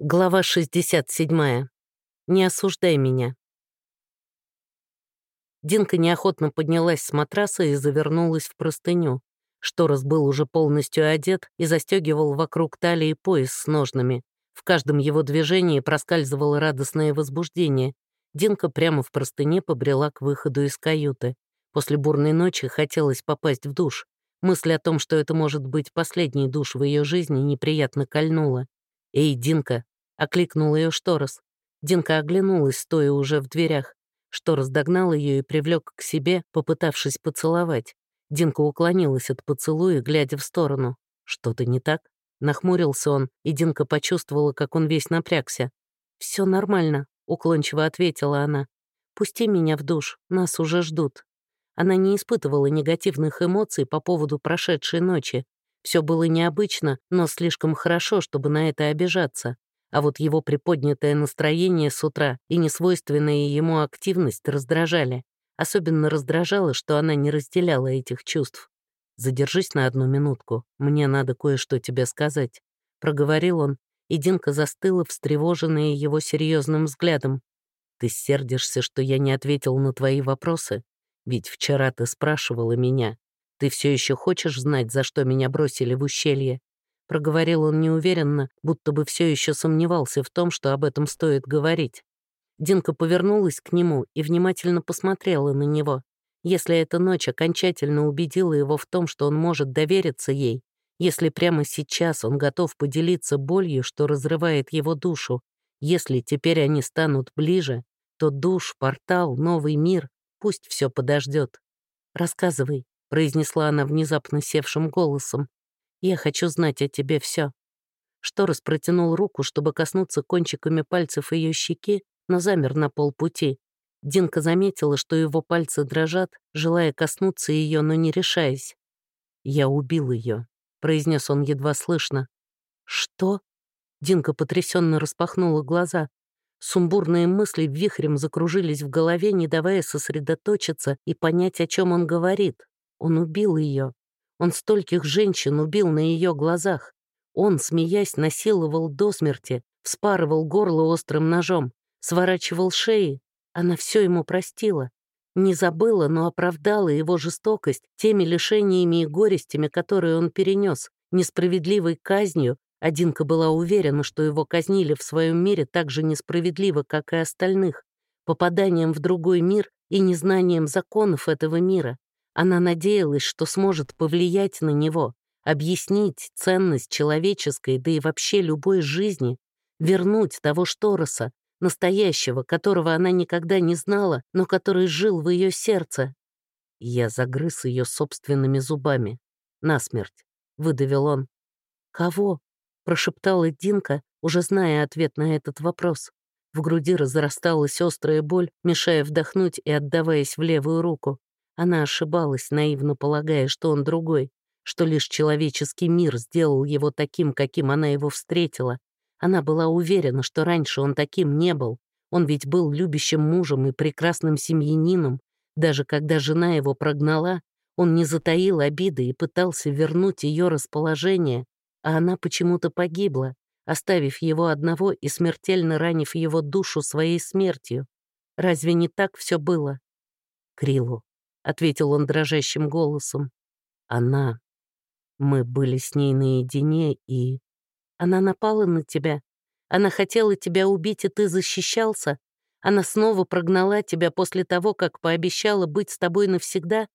Глава 67. Не осуждай меня. Динка неохотно поднялась с матраса и завернулась в простыню. Шторос был уже полностью одет и застегивал вокруг талии пояс с ножнами. В каждом его движении проскальзывало радостное возбуждение. Динка прямо в простыне побрела к выходу из каюты. После бурной ночи хотелось попасть в душ. Мысль о том, что это может быть последний душ в ее жизни, неприятно кольнула. «Эй, Динка!» — окликнул ее Шторос. Динка оглянулась, стоя уже в дверях. Шторос догнал ее и привлек к себе, попытавшись поцеловать. Динка уклонилась от поцелуя, глядя в сторону. «Что-то не так?» Нахмурился он, и Динка почувствовала, как он весь напрягся. Все нормально», — уклончиво ответила она. «Пусти меня в душ, нас уже ждут». Она не испытывала негативных эмоций по поводу прошедшей ночи. Все было необычно, но слишком хорошо, чтобы на это обижаться. А вот его приподнятое настроение с утра и несвойственная ему активность раздражали. Особенно раздражало, что она не разделяла этих чувств. «Задержись на одну минутку, мне надо кое-что тебе сказать», — проговорил он, и Динка застыла, встревоженная его серьезным взглядом. «Ты сердишься, что я не ответил на твои вопросы? Ведь вчера ты спрашивала меня, «Ты все еще хочешь знать, за что меня бросили в ущелье?» Проговорил он неуверенно, будто бы все еще сомневался в том, что об этом стоит говорить. Динка повернулась к нему и внимательно посмотрела на него. Если эта ночь окончательно убедила его в том, что он может довериться ей, если прямо сейчас он готов поделиться болью, что разрывает его душу, если теперь они станут ближе, то душ, портал, новый мир, пусть все подождет. Рассказывай, произнесла она внезапно севшим голосом. «Я хочу знать о тебе все. Шторос протянул руку, чтобы коснуться кончиками пальцев ее щеки, но замер на полпути. Динка заметила, что его пальцы дрожат, желая коснуться ее, но не решаясь. «Я убил ее», — произнес он едва слышно. «Что?» Динка потрясенно распахнула глаза. Сумбурные мысли вихрем закружились в голове, не давая сосредоточиться и понять, о чем он говорит. Он убил ее. Он стольких женщин убил на ее глазах. Он, смеясь, насиловал до смерти, вспарывал горло острым ножом, сворачивал шеи. Она все ему простила. Не забыла, но оправдала его жестокость теми лишениями и горестями, которые он перенес, несправедливой казнью. Одинка была уверена, что его казнили в своем мире так же несправедливо, как и остальных, попаданием в другой мир и незнанием законов этого мира. Она надеялась, что сможет повлиять на него, объяснить ценность человеческой, да и вообще любой жизни, вернуть того Штороса, настоящего, которого она никогда не знала, но который жил в ее сердце. Я загрыз ее собственными зубами. Насмерть, выдавил он. «Кого?» — прошептала Динка, уже зная ответ на этот вопрос. В груди разрасталась острая боль, мешая вдохнуть и отдаваясь в левую руку. Она ошибалась, наивно полагая, что он другой, что лишь человеческий мир сделал его таким, каким она его встретила. Она была уверена, что раньше он таким не был. Он ведь был любящим мужем и прекрасным семьянином. Даже когда жена его прогнала, он не затаил обиды и пытался вернуть ее расположение, а она почему-то погибла, оставив его одного и смертельно ранив его душу своей смертью. Разве не так все было? Крилу, ответил он дрожащим голосом. Она. Мы были с ней наедине, и... Она напала на тебя. Она хотела тебя убить, и ты защищался. Она снова прогнала тебя после того, как пообещала быть с тобой навсегда.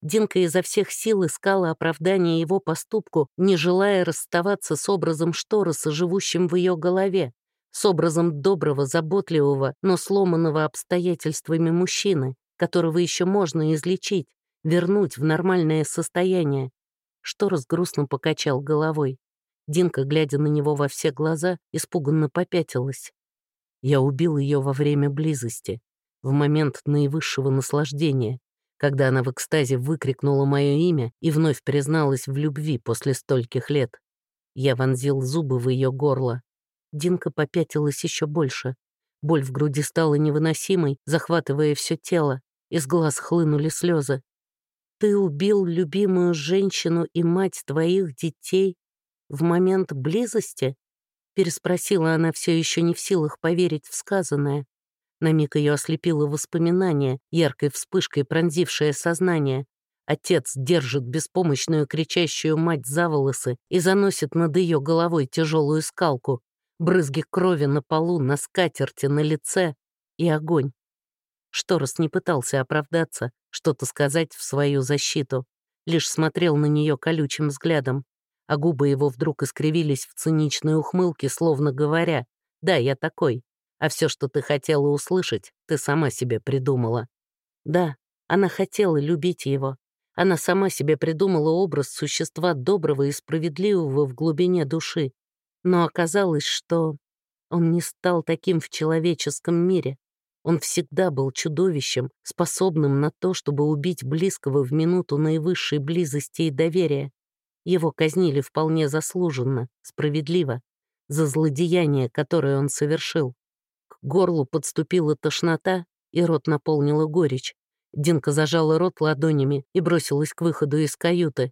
Динка изо всех сил искала оправдание его поступку, не желая расставаться с образом Штороса, живущим в ее голове, с образом доброго, заботливого, но сломанного обстоятельствами мужчины которого еще можно излечить, вернуть в нормальное состояние. Шторос грустно покачал головой. Динка, глядя на него во все глаза, испуганно попятилась. Я убил ее во время близости, в момент наивысшего наслаждения, когда она в экстазе выкрикнула мое имя и вновь призналась в любви после стольких лет. Я вонзил зубы в ее горло. Динка попятилась еще больше. Боль в груди стала невыносимой, захватывая все тело. Из глаз хлынули слезы. «Ты убил любимую женщину и мать твоих детей в момент близости?» Переспросила она все еще не в силах поверить в сказанное. На миг ее ослепило воспоминание, яркой вспышкой пронзившее сознание. Отец держит беспомощную кричащую мать за волосы и заносит над ее головой тяжелую скалку. Брызги крови на полу, на скатерти, на лице и огонь. Шторос не пытался оправдаться, что-то сказать в свою защиту, лишь смотрел на нее колючим взглядом, а губы его вдруг искривились в циничной ухмылке, словно говоря, «Да, я такой, а все, что ты хотела услышать, ты сама себе придумала». Да, она хотела любить его. Она сама себе придумала образ существа доброго и справедливого в глубине души. Но оказалось, что он не стал таким в человеческом мире. Он всегда был чудовищем, способным на то, чтобы убить близкого в минуту наивысшей близости и доверия. Его казнили вполне заслуженно, справедливо, за злодеяние, которое он совершил. К горлу подступила тошнота, и рот наполнила горечь. Динка зажала рот ладонями и бросилась к выходу из каюты.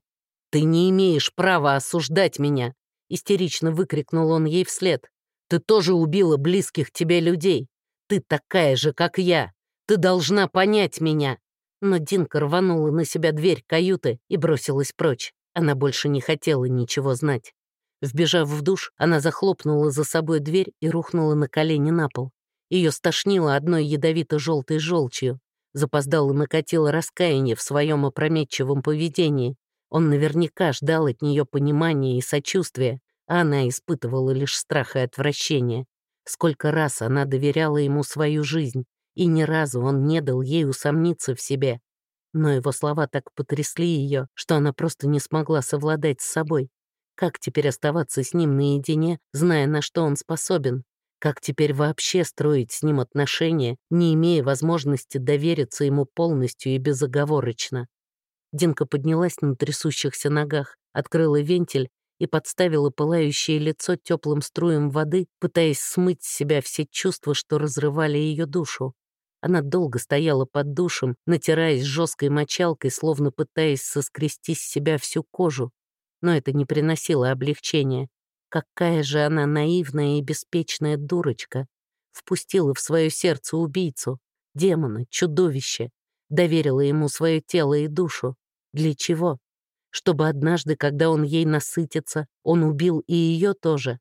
«Ты не имеешь права осуждать меня!» — истерично выкрикнул он ей вслед. «Ты тоже убила близких тебе людей. Ты такая же, как я. Ты должна понять меня». Но Динка рванула на себя дверь каюты и бросилась прочь. Она больше не хотела ничего знать. Вбежав в душ, она захлопнула за собой дверь и рухнула на колени на пол. Ее стошнило одной ядовито-желтой желчью. Запоздало накатило раскаяние в своем опрометчивом поведении. Он наверняка ждал от нее понимания и сочувствия, а она испытывала лишь страх и отвращение. Сколько раз она доверяла ему свою жизнь, и ни разу он не дал ей усомниться в себе. Но его слова так потрясли ее, что она просто не смогла совладать с собой. Как теперь оставаться с ним наедине, зная, на что он способен? Как теперь вообще строить с ним отношения, не имея возможности довериться ему полностью и безоговорочно? Динка поднялась на трясущихся ногах, открыла вентиль и подставила пылающее лицо теплым струем воды, пытаясь смыть с себя все чувства, что разрывали ее душу. Она долго стояла под душем, натираясь жесткой мочалкой, словно пытаясь соскрести с себя всю кожу. Но это не приносило облегчения. Какая же она наивная и беспечная дурочка. Впустила в свое сердце убийцу, демона, чудовище, доверила ему свое тело и душу. Для чего? Чтобы однажды, когда он ей насытится, он убил и ее тоже.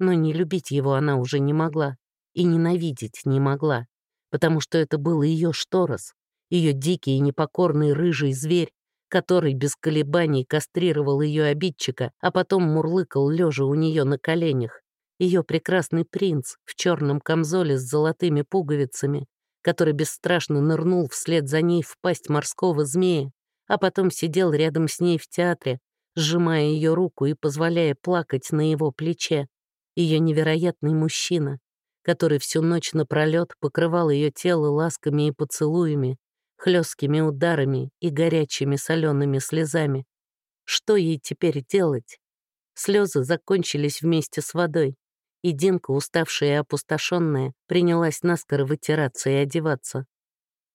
Но не любить его она уже не могла и ненавидеть не могла, потому что это был ее Шторос, ее дикий и непокорный рыжий зверь, который без колебаний кастрировал ее обидчика, а потом мурлыкал лежа у нее на коленях. Ее прекрасный принц в черном камзоле с золотыми пуговицами, который бесстрашно нырнул вслед за ней в пасть морского змея, а потом сидел рядом с ней в театре, сжимая ее руку и позволяя плакать на его плече. Ее невероятный мужчина, который всю ночь напролет покрывал ее тело ласками и поцелуями, хлесткими ударами и горячими солеными слезами. Что ей теперь делать? Слезы закончились вместе с водой, и Динка, уставшая и опустошенная, принялась наскоро вытираться и одеваться.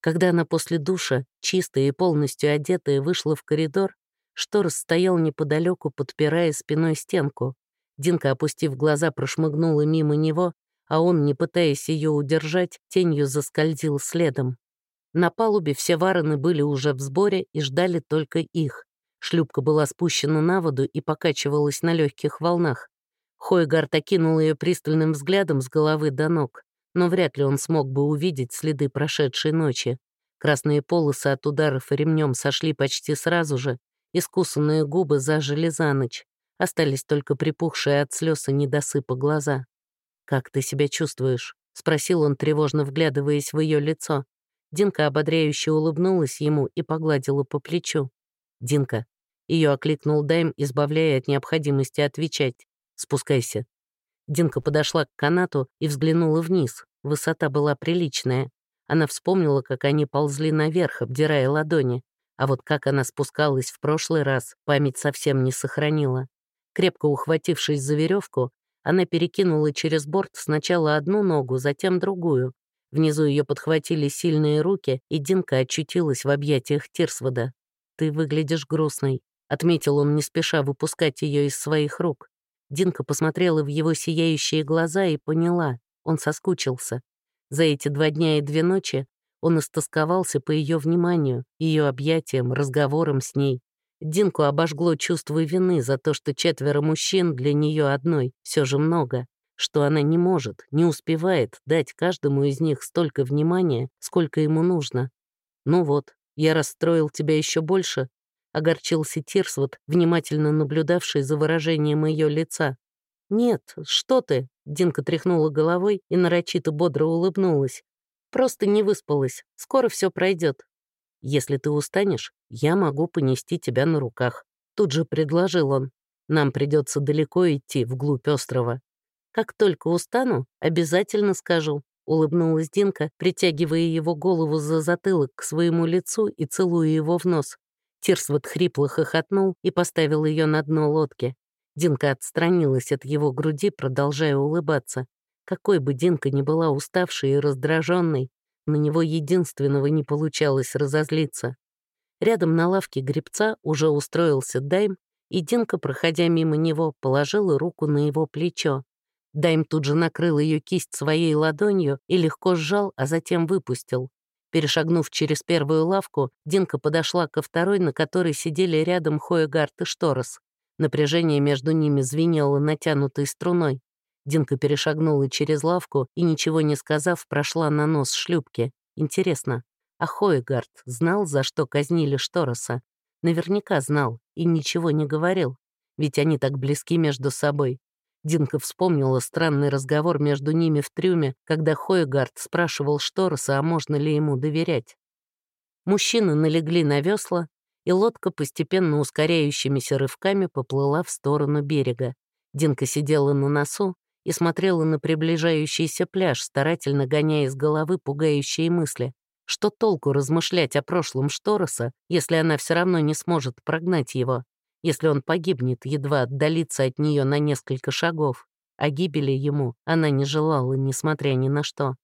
Когда она после душа, чистая и полностью одетая, вышла в коридор, Шторос стоял неподалеку, подпирая спиной стенку. Динка, опустив глаза, прошмыгнула мимо него, а он, не пытаясь ее удержать, тенью заскользил следом. На палубе все варены были уже в сборе и ждали только их. Шлюпка была спущена на воду и покачивалась на легких волнах. Хойгард окинул ее пристальным взглядом с головы до ног но вряд ли он смог бы увидеть следы прошедшей ночи. Красные полосы от ударов ремнем сошли почти сразу же, искусанные губы зажили за ночь, остались только припухшие от слез и недосыпа глаза. «Как ты себя чувствуешь?» — спросил он, тревожно вглядываясь в ее лицо. Динка ободряюще улыбнулась ему и погладила по плечу. «Динка». Ее окликнул Дайм, избавляя от необходимости отвечать. «Спускайся, Динка подошла к канату и взглянула вниз. Высота была приличная. Она вспомнила, как они ползли наверх, обдирая ладони. А вот как она спускалась в прошлый раз, память совсем не сохранила. Крепко ухватившись за веревку, она перекинула через борт сначала одну ногу, затем другую. Внизу ее подхватили сильные руки, и Динка очутилась в объятиях Тирсвода. «Ты выглядишь грустной», — отметил он, не спеша выпускать ее из своих рук. Динка посмотрела в его сияющие глаза и поняла, он соскучился. За эти два дня и две ночи он истосковался по ее вниманию, ее объятиям, разговорам с ней. Динку обожгло чувство вины за то, что четверо мужчин для нее одной все же много, что она не может, не успевает дать каждому из них столько внимания, сколько ему нужно. «Ну вот, я расстроил тебя еще больше», — огорчился Тирсвуд, внимательно наблюдавший за выражением ее лица. «Нет, что ты?» — Динка тряхнула головой и нарочито бодро улыбнулась. Просто не выспалась. Скоро все пройдет. Если ты устанешь, я могу понести тебя на руках. Тут же предложил он. Нам придется далеко идти, вглубь острова. Как только устану, обязательно скажу. Улыбнулась Динка, притягивая его голову за затылок к своему лицу и целуя его в нос. Тирсвот хрипло хохотнул и поставил ее на дно лодки. Динка отстранилась от его груди, продолжая улыбаться. Какой бы Динка ни была уставшей и раздраженной, на него единственного не получалось разозлиться. Рядом на лавке гребца уже устроился Дайм, и Динка, проходя мимо него, положила руку на его плечо. Дайм тут же накрыл ее кисть своей ладонью и легко сжал, а затем выпустил. Перешагнув через первую лавку, Динка подошла ко второй, на которой сидели рядом Хоегард и Шторос. Напряжение между ними звенело натянутой струной. Динка перешагнула через лавку и, ничего не сказав, прошла на нос шлюпки. Интересно, а Хойгард знал, за что казнили Штороса? Наверняка знал и ничего не говорил, ведь они так близки между собой. Динка вспомнила странный разговор между ними в трюме, когда Хойгард спрашивал Штороса, а можно ли ему доверять. Мужчины налегли на весла, и лодка постепенно ускоряющимися рывками поплыла в сторону берега. Динка сидела на носу, и смотрела на приближающийся пляж, старательно гоняя из головы пугающие мысли. Что толку размышлять о прошлом Штороса, если она все равно не сможет прогнать его, если он погибнет, едва отдалиться от нее на несколько шагов. А гибели ему она не желала, несмотря ни на что.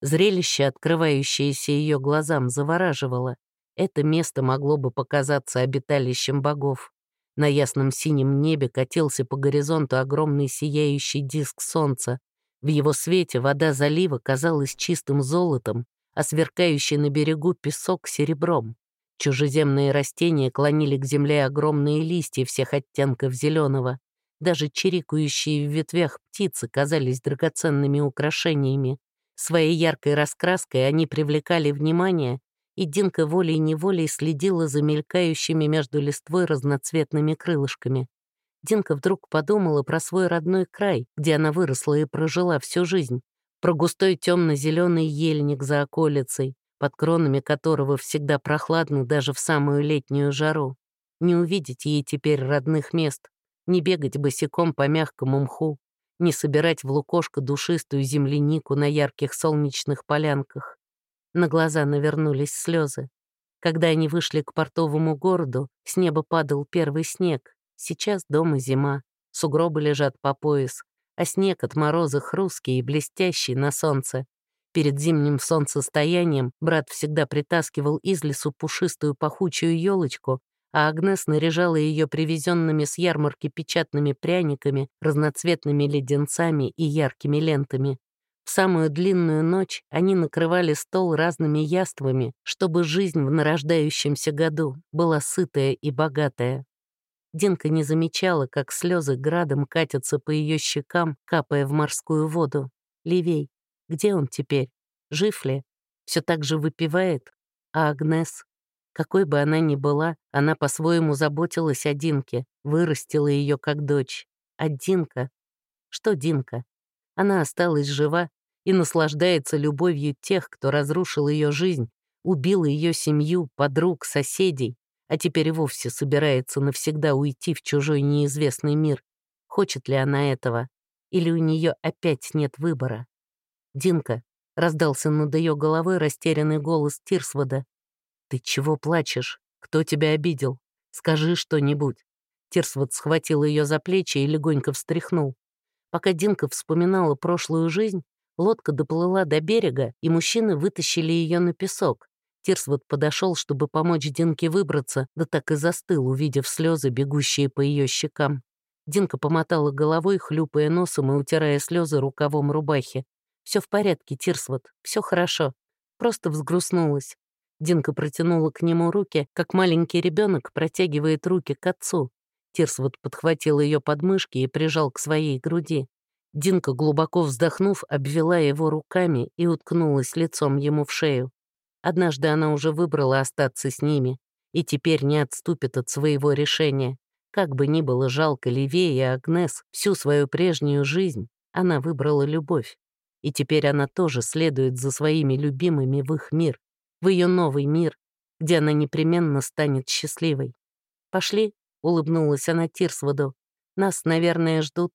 Зрелище, открывающееся ее глазам, завораживало. Это место могло бы показаться обиталищем богов. На ясном синем небе катился по горизонту огромный сияющий диск солнца. В его свете вода залива казалась чистым золотом, а сверкающий на берегу песок — серебром. Чужеземные растения клонили к земле огромные листья всех оттенков зеленого. Даже чирикающие в ветвях птицы казались драгоценными украшениями. Своей яркой раскраской они привлекали внимание и Динка волей-неволей следила за мелькающими между листвой разноцветными крылышками. Динка вдруг подумала про свой родной край, где она выросла и прожила всю жизнь, про густой темно-зеленый ельник за околицей, под кронами которого всегда прохладно даже в самую летнюю жару. Не увидеть ей теперь родных мест, не бегать босиком по мягкому мху, не собирать в лукошко душистую землянику на ярких солнечных полянках. На глаза навернулись слезы. Когда они вышли к портовому городу, с неба падал первый снег. Сейчас дома зима, сугробы лежат по пояс, а снег от мороза хрусткий и блестящий на солнце. Перед зимним солнцестоянием брат всегда притаскивал из лесу пушистую пахучую елочку, а Агнес наряжала ее привезенными с ярмарки печатными пряниками, разноцветными леденцами и яркими лентами. В самую длинную ночь они накрывали стол разными яствами, чтобы жизнь в нарождающемся году была сытая и богатая. Динка не замечала, как слезы градом катятся по ее щекам, капая в морскую воду. Ливей, где он теперь? Жив ли? Все так же выпивает? А Агнес? Какой бы она ни была, она по-своему заботилась о Динке, вырастила ее как дочь. А Динка? Что Динка? Она осталась жива и наслаждается любовью тех, кто разрушил ее жизнь, убил ее семью, подруг, соседей, а теперь вовсе собирается навсегда уйти в чужой неизвестный мир. Хочет ли она этого? Или у нее опять нет выбора? «Динка», — раздался над ее головой растерянный голос Тирсвода. «Ты чего плачешь? Кто тебя обидел? Скажи что-нибудь». Тирсвод схватил ее за плечи и легонько встряхнул. Пока Динка вспоминала прошлую жизнь, лодка доплыла до берега, и мужчины вытащили ее на песок. Тирсвуд подошел, чтобы помочь Динке выбраться, да так и застыл, увидев слезы, бегущие по ее щекам. Динка помотала головой, хлюпая носом и утирая слезы рукавом рубахи. Все в порядке, Тирсвот, все хорошо. Просто взгрустнулась. Динка протянула к нему руки, как маленький ребенок протягивает руки к отцу. Тирсвот подхватил ее подмышки и прижал к своей груди. Динка, глубоко вздохнув, обвела его руками и уткнулась лицом ему в шею. Однажды она уже выбрала остаться с ними и теперь не отступит от своего решения. Как бы ни было жалко Ливе и Агнес, всю свою прежнюю жизнь она выбрала любовь. И теперь она тоже следует за своими любимыми в их мир, в ее новый мир, где она непременно станет счастливой. «Пошли», — улыбнулась она Тирсводу. «Нас, наверное, ждут».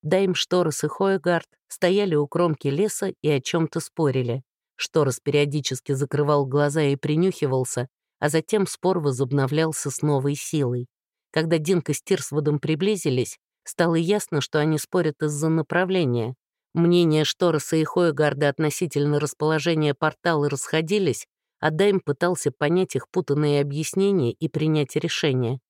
Дайм, Шторос и Хоегард стояли у кромки леса и о чем то спорили. Шторос периодически закрывал глаза и принюхивался, а затем спор возобновлялся с новой силой. Когда Динка с Тирсводом приблизились, стало ясно, что они спорят из-за направления. Мнения Штороса и Хоегарда относительно расположения портала расходились, а Дайм пытался понять их путанные объяснения и принять решение.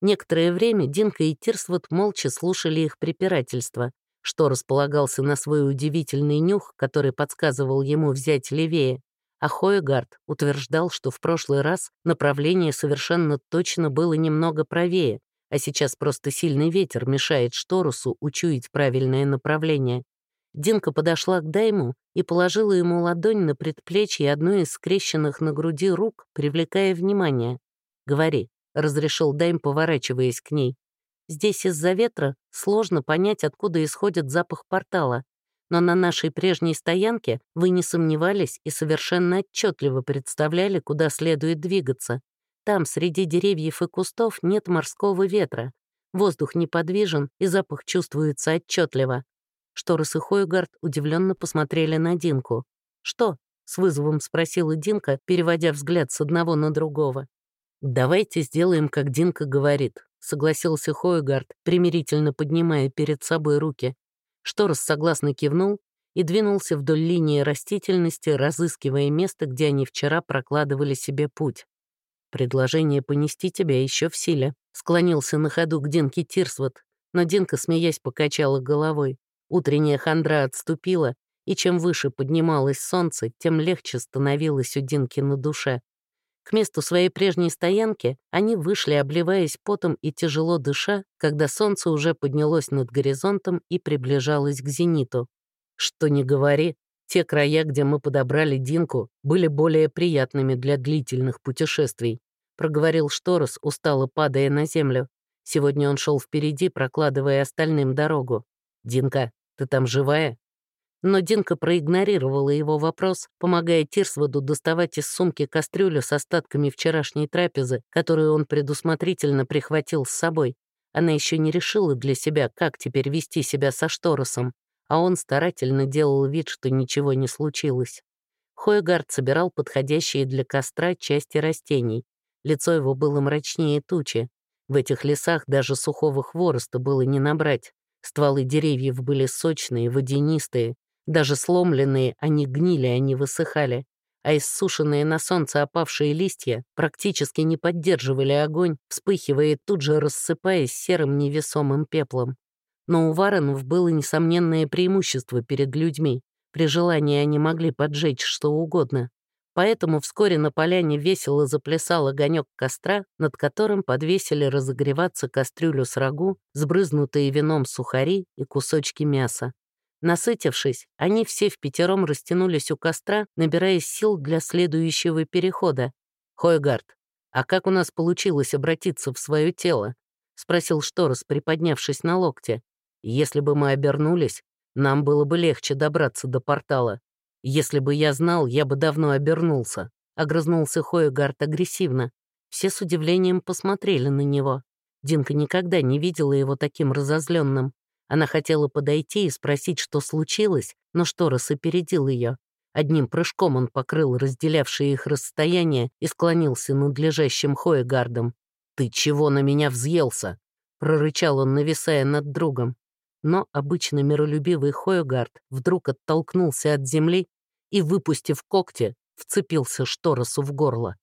Некоторое время Динка и Тирсвот молча слушали их препирательства, что располагался на свой удивительный нюх, который подсказывал ему взять левее, а Хоегард утверждал, что в прошлый раз направление совершенно точно было немного правее, а сейчас просто сильный ветер мешает Шторусу учуять правильное направление. Динка подошла к Дайму и положила ему ладонь на предплечье одной из скрещенных на груди рук, привлекая внимание. «Говори», — разрешил Дайм, поворачиваясь к ней. «Здесь из-за ветра сложно понять, откуда исходит запах портала, но на нашей прежней стоянке вы не сомневались и совершенно отчетливо представляли, куда следует двигаться. Там, среди деревьев и кустов, нет морского ветра. Воздух неподвижен, и запах чувствуется отчетливо. Шторос и Хойгард удивленно посмотрели на Динку. «Что?» — с вызовом спросила Динка, переводя взгляд с одного на другого. «Давайте сделаем, как Динка говорит», — согласился Хойгард, примирительно поднимая перед собой руки. Шторос согласно кивнул и двинулся вдоль линии растительности, разыскивая место, где они вчера прокладывали себе путь. «Предложение понести тебя еще в силе», — склонился на ходу к Динке Тирсвот, но Динка, смеясь, покачала головой. Утренняя хандра отступила, и чем выше поднималось солнце, тем легче становилось у Динки на душе. К месту своей прежней стоянки они вышли, обливаясь потом и тяжело дыша, когда солнце уже поднялось над горизонтом и приближалось к зениту. Что ни говори, те края, где мы подобрали Динку, были более приятными для длительных путешествий, проговорил Шторос, устало падая на землю. Сегодня он шел впереди, прокладывая остальным дорогу. «Динка, ты там живая?» Но Динка проигнорировала его вопрос, помогая Тирсводу доставать из сумки кастрюлю с остатками вчерашней трапезы, которую он предусмотрительно прихватил с собой. Она еще не решила для себя, как теперь вести себя со Шторосом, а он старательно делал вид, что ничего не случилось. Хойгард собирал подходящие для костра части растений. Лицо его было мрачнее тучи. В этих лесах даже сухого хвороста было не набрать. Стволы деревьев были сочные, водянистые, даже сломленные, они гнили, они высыхали, а иссушенные на солнце опавшие листья практически не поддерживали огонь, вспыхивая тут же рассыпаясь серым невесомым пеплом. Но у варонов было несомненное преимущество перед людьми. При желании они могли поджечь что угодно. Поэтому вскоре на поляне весело заплясал огонек костра, над которым подвесили разогреваться кастрюлю с рагу, сбрызнутые вином сухари и кусочки мяса. Насытившись, они все в пятером растянулись у костра, набираясь сил для следующего перехода. «Хойгард, а как у нас получилось обратиться в свое тело?» — спросил Шторос, приподнявшись на локте. «Если бы мы обернулись, нам было бы легче добраться до портала. Если бы я знал, я бы давно обернулся», — огрызнулся Хойгард агрессивно. Все с удивлением посмотрели на него. Динка никогда не видела его таким разозленным. Она хотела подойти и спросить, что случилось, но Шторос опередил ее. Одним прыжком он покрыл разделявшее их расстояние и склонился над лежащим Хоегардом. «Ты чего на меня взъелся?» — прорычал он, нависая над другом. Но обычно миролюбивый Хоегард вдруг оттолкнулся от земли и, выпустив когти, вцепился Шторосу в горло.